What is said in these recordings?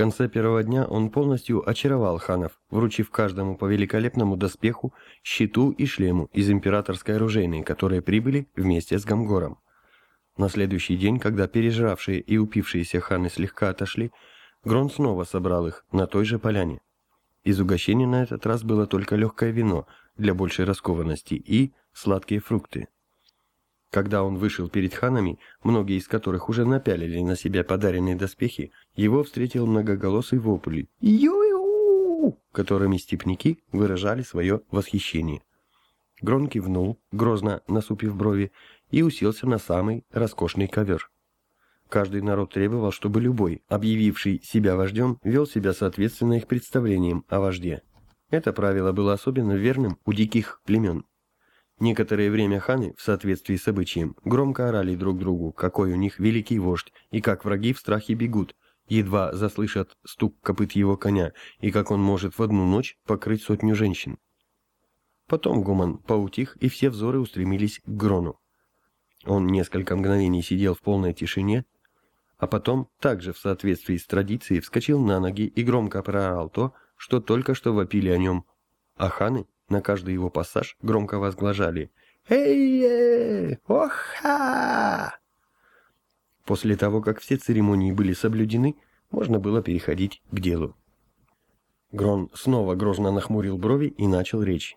конце первого дня он полностью очаровал ханов, вручив каждому по великолепному доспеху, щиту и шлему из императорской оружейной, которые прибыли вместе с Гамгором. На следующий день, когда пережравшие и упившиеся ханы слегка отошли, Грон снова собрал их на той же поляне. Из угощения на этот раз было только легкое вино для большей раскованности и сладкие фрукты. Когда он вышел перед ханами, многие из которых уже напялили на себя подаренные доспехи, его встретил многоголосый вопль «Ю-ю!», которыми степняки выражали свое восхищение. Грон кивнул, грозно насупив брови, и уселся на самый роскошный ковер. Каждый народ требовал, чтобы любой, объявивший себя вождем, вел себя соответственно их представлениям о вожде. Это правило было особенно верным у диких племен. Некоторое время ханы, в соответствии с обычаем, громко орали друг другу, какой у них великий вождь, и как враги в страхе бегут, едва заслышат стук копыт его коня, и как он может в одну ночь покрыть сотню женщин. Потом гуман поутих, и все взоры устремились к Грону. Он несколько мгновений сидел в полной тишине, а потом, также в соответствии с традицией, вскочил на ноги и громко проорал то, что только что вопили о нем. А ханы на каждый его пассаж громко возглашали «Эй-е! Оха!». После того, как все церемонии были соблюдены, можно было переходить к делу. Грон снова грозно нахмурил брови и начал речь.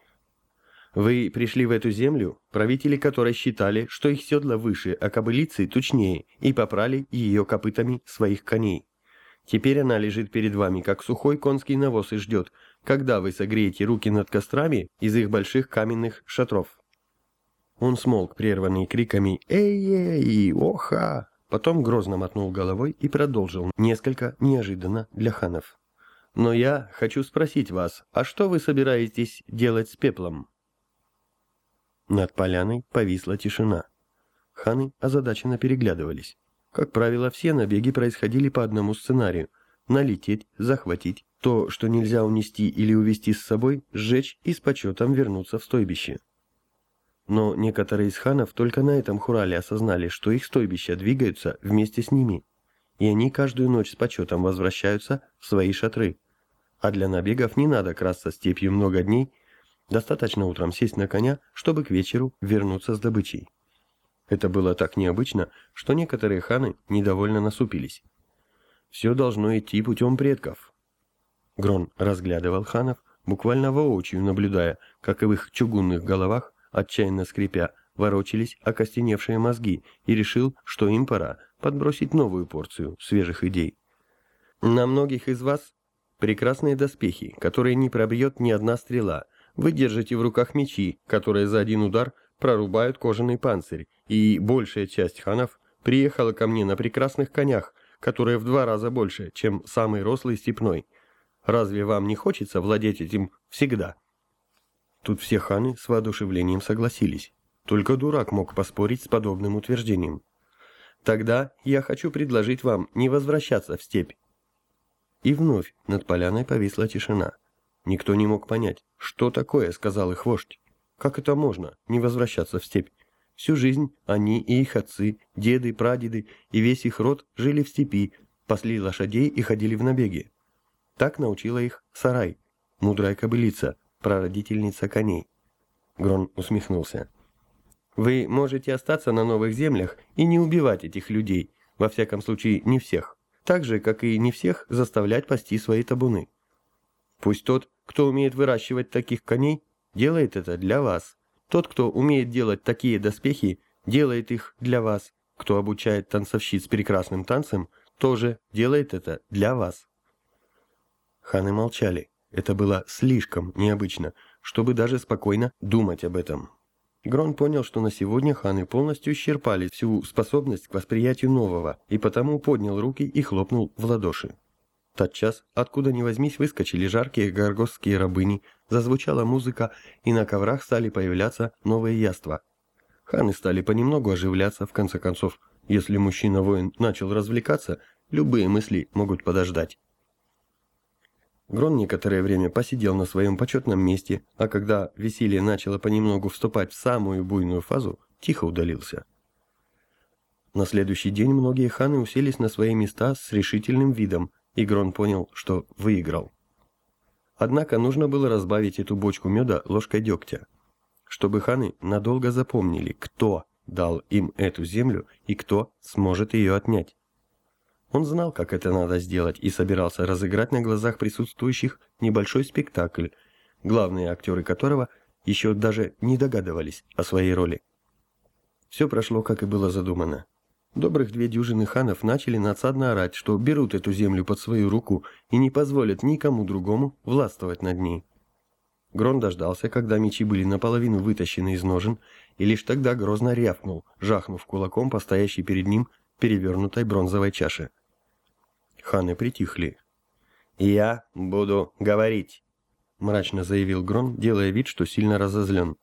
«Вы пришли в эту землю, правители которой считали, что их седла выше, а кобылицы тучнее, и попрали ее копытами своих коней. Теперь она лежит перед вами, как сухой конский навоз и ждет, когда вы согреете руки над кострами из их больших каменных шатров. Он смолк, прерванный криками «Эй-эй! Оха!», потом грозно мотнул головой и продолжил, несколько неожиданно для ханов. «Но я хочу спросить вас, а что вы собираетесь делать с пеплом?» Над поляной повисла тишина. Ханы озадаченно переглядывались. Как правило, все набеги происходили по одному сценарию – налететь, захватить, то, что нельзя унести или увести с собой, сжечь и с почетом вернуться в стойбище. Но некоторые из ханов только на этом хурале осознали, что их стойбища двигаются вместе с ними, и они каждую ночь с почетом возвращаются в свои шатры. А для набегов не надо красться степью много дней, достаточно утром сесть на коня, чтобы к вечеру вернуться с добычей. Это было так необычно, что некоторые ханы недовольно насупились. Все должно идти путем предков. Грон разглядывал ханов, буквально воочию наблюдая, как в их чугунных головах, отчаянно скрипя, ворочались окостеневшие мозги и решил, что им пора подбросить новую порцию свежих идей. На многих из вас прекрасные доспехи, которые не пробьет ни одна стрела. Вы держите в руках мечи, которые за один удар прорубают кожаный панцирь, и большая часть ханов приехала ко мне на прекрасных конях, которые в два раза больше, чем самый рослый степной. Разве вам не хочется владеть этим всегда? Тут все ханы с воодушевлением согласились. Только дурак мог поспорить с подобным утверждением. Тогда я хочу предложить вам не возвращаться в степь. И вновь над поляной повисла тишина. Никто не мог понять, что такое сказал их вождь. Как это можно, не возвращаться в степь? Всю жизнь они и их отцы, деды, прадеды и весь их род жили в степи, пасли лошадей и ходили в набеги. Так научила их Сарай, мудрая кобылица, прародительница коней. Грон усмехнулся. Вы можете остаться на новых землях и не убивать этих людей, во всяком случае не всех, так же, как и не всех заставлять пасти свои табуны. Пусть тот, кто умеет выращивать таких коней, делает это для вас. Тот, кто умеет делать такие доспехи, делает их для вас. Кто обучает танцовщиц прекрасным танцем, тоже делает это для вас. Ханы молчали. Это было слишком необычно, чтобы даже спокойно думать об этом. Грон понял, что на сегодня ханы полностью исчерпали всю способность к восприятию нового, и потому поднял руки и хлопнул в ладоши. Тотчас, откуда ни возьмись, выскочили жаркие горгосские рабыни, зазвучала музыка, и на коврах стали появляться новые яства. Ханы стали понемногу оживляться, в конце концов. Если мужчина-воин начал развлекаться, любые мысли могут подождать. Грон некоторое время посидел на своем почетном месте, а когда веселье начало понемногу вступать в самую буйную фазу, тихо удалился. На следующий день многие ханы уселись на свои места с решительным видом, и Грон понял, что выиграл. Однако нужно было разбавить эту бочку меда ложкой дегтя, чтобы ханы надолго запомнили, кто дал им эту землю и кто сможет ее отнять. Он знал, как это надо сделать, и собирался разыграть на глазах присутствующих небольшой спектакль, главные актеры которого еще даже не догадывались о своей роли. Все прошло, как и было задумано. Добрых две дюжины ханов начали надсадно орать, что берут эту землю под свою руку и не позволят никому другому властвовать над ней. Грон дождался, когда мечи были наполовину вытащены из ножен, и лишь тогда грозно рявкнул, жахнув кулаком по стоящей перед ним перевернутой бронзовой чаше. Ханы притихли. «Я буду говорить», — мрачно заявил Грон, делая вид, что сильно разозлен.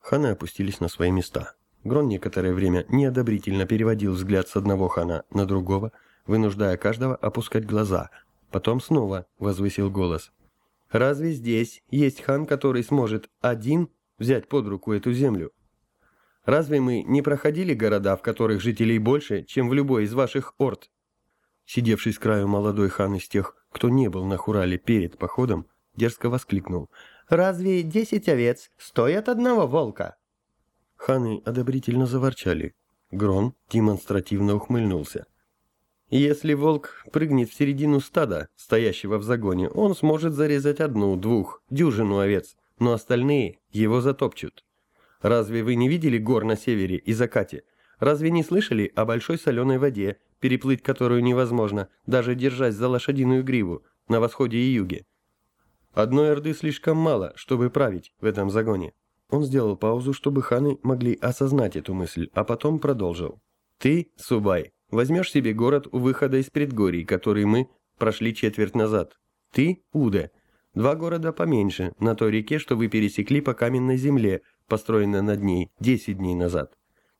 Ханы опустились на свои места. Грон некоторое время неодобрительно переводил взгляд с одного хана на другого, вынуждая каждого опускать глаза. Потом снова возвысил голос. «Разве здесь есть хан, который сможет один взять под руку эту землю? Разве мы не проходили города, в которых жителей больше, чем в любой из ваших орд?» Сидевший с краю молодой хан из тех, кто не был на Хурале перед походом, дерзко воскликнул. «Разве десять овец стоят одного волка?» Ханы одобрительно заворчали. Грон демонстративно ухмыльнулся. Если волк прыгнет в середину стада, стоящего в загоне, он сможет зарезать одну, двух, дюжину овец, но остальные его затопчут. Разве вы не видели гор на севере и закате? Разве не слышали о большой соленой воде, переплыть которую невозможно, даже держась за лошадиную гриву, на восходе и юге? Одной орды слишком мало, чтобы править в этом загоне. Он сделал паузу, чтобы ханы могли осознать эту мысль, а потом продолжил. «Ты, Субай, возьмешь себе город у выхода из предгорий, который мы прошли четверть назад. Ты, Уде, два города поменьше, на той реке, что вы пересекли по каменной земле, построенной над ней десять дней назад.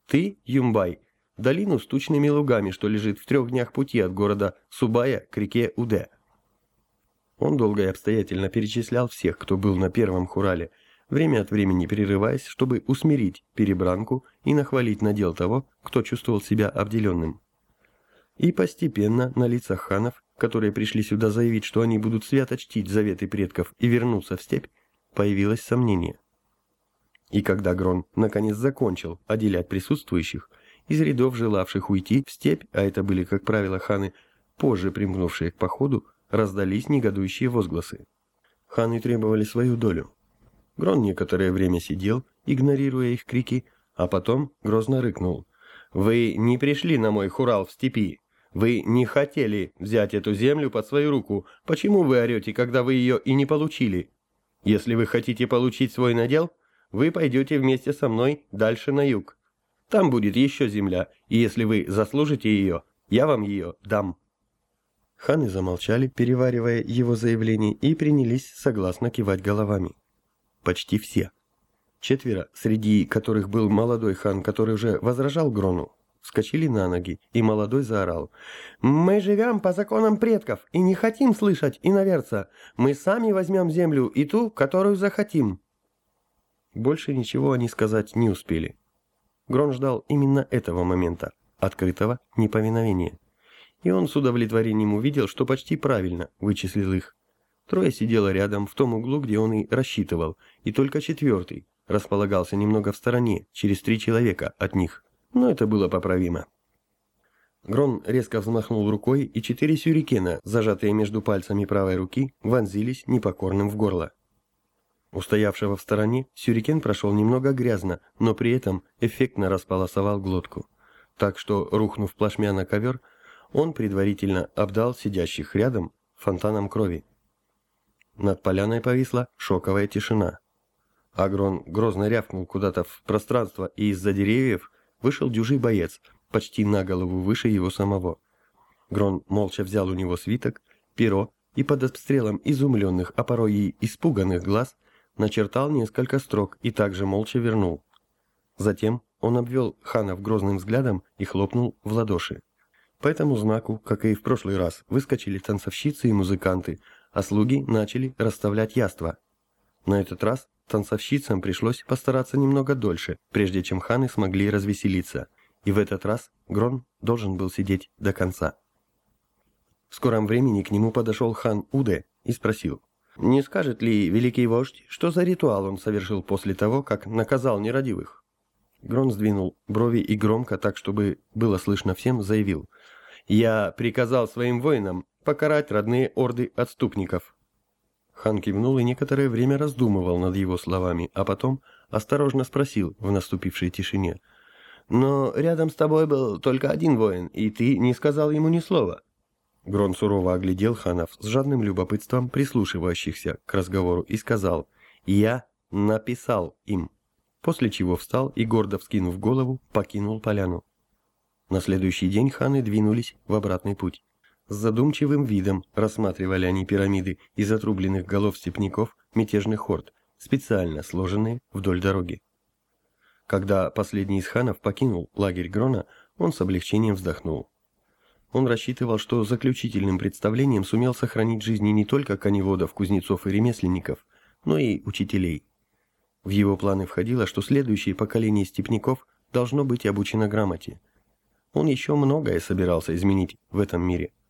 Ты, Юмбай, долину с тучными лугами, что лежит в трех днях пути от города Субая к реке Уде». Он долго и обстоятельно перечислял всех, кто был на первом хурале – время от времени прерываясь, чтобы усмирить перебранку и нахвалить надел того, кто чувствовал себя обделенным. И постепенно на лицах ханов, которые пришли сюда заявить, что они будут свято чтить заветы предков и вернуться в степь, появилось сомнение. И когда Грон наконец закончил отделять присутствующих, из рядов желавших уйти в степь, а это были, как правило, ханы, позже примкнувшие к походу, раздались негодующие возгласы. Ханы требовали свою долю. Грон некоторое время сидел, игнорируя их крики, а потом грозно рыкнул. «Вы не пришли на мой хурал в степи. Вы не хотели взять эту землю под свою руку. Почему вы орете, когда вы ее и не получили? Если вы хотите получить свой надел, вы пойдете вместе со мной дальше на юг. Там будет еще земля, и если вы заслужите ее, я вам ее дам». Ханы замолчали, переваривая его заявление, и принялись согласно кивать головами почти все. Четверо, среди которых был молодой хан, который уже возражал Грону, вскочили на ноги, и молодой заорал. «Мы живем по законам предков и не хотим слышать иноверца. Мы сами возьмем землю и ту, которую захотим». Больше ничего они сказать не успели. Грон ждал именно этого момента, открытого неповиновения. И он с удовлетворением увидел, что почти правильно вычислил их. Трое сидело рядом, в том углу, где он и рассчитывал, и только четвертый располагался немного в стороне, через три человека от них. Но это было поправимо. Грон резко взмахнул рукой, и четыре сюрикена, зажатые между пальцами правой руки, вонзились непокорным в горло. Устоявшего в стороне, сюрикен прошел немного грязно, но при этом эффектно располосовал глотку. Так что, рухнув плашмя на ковер, он предварительно обдал сидящих рядом фонтаном крови. Над поляной повисла шоковая тишина. Агрон грозно рявкнул куда-то в пространство, и из-за деревьев вышел дюжий боец, почти на голову выше его самого. Грон молча взял у него свиток, перо и под обстрелом изумленных, а порой и испуганных глаз начертал несколько строк и также молча вернул. Затем он обвел ханов грозным взглядом и хлопнул в ладоши. По этому знаку, как и в прошлый раз, выскочили танцовщицы и музыканты, а слуги начали расставлять яства. На этот раз танцовщицам пришлось постараться немного дольше, прежде чем ханы смогли развеселиться, и в этот раз Грон должен был сидеть до конца. Вскоре скором времени к нему подошел хан Уде и спросил, не скажет ли великий вождь, что за ритуал он совершил после того, как наказал нерадивых? Грон сдвинул брови и громко, так чтобы было слышно всем, заявил, «Я приказал своим воинам покарать родные орды отступников». Хан кивнул и некоторое время раздумывал над его словами, а потом осторожно спросил в наступившей тишине, «Но рядом с тобой был только один воин, и ты не сказал ему ни слова». Грон сурово оглядел ханов с жадным любопытством прислушивающихся к разговору и сказал «Я написал им», после чего встал и, гордо вскинув голову, покинул поляну. На следующий день ханы двинулись в обратный путь. С задумчивым видом рассматривали они пирамиды из отрубленных голов степняков мятежных хорд, специально сложенные вдоль дороги. Когда последний из ханов покинул лагерь Грона, он с облегчением вздохнул. Он рассчитывал, что заключительным представлением сумел сохранить жизни не только коневодов, кузнецов и ремесленников, но и учителей. В его планы входило, что следующее поколение степняков должно быть обучено грамоте. Он еще многое собирался изменить в этом мире –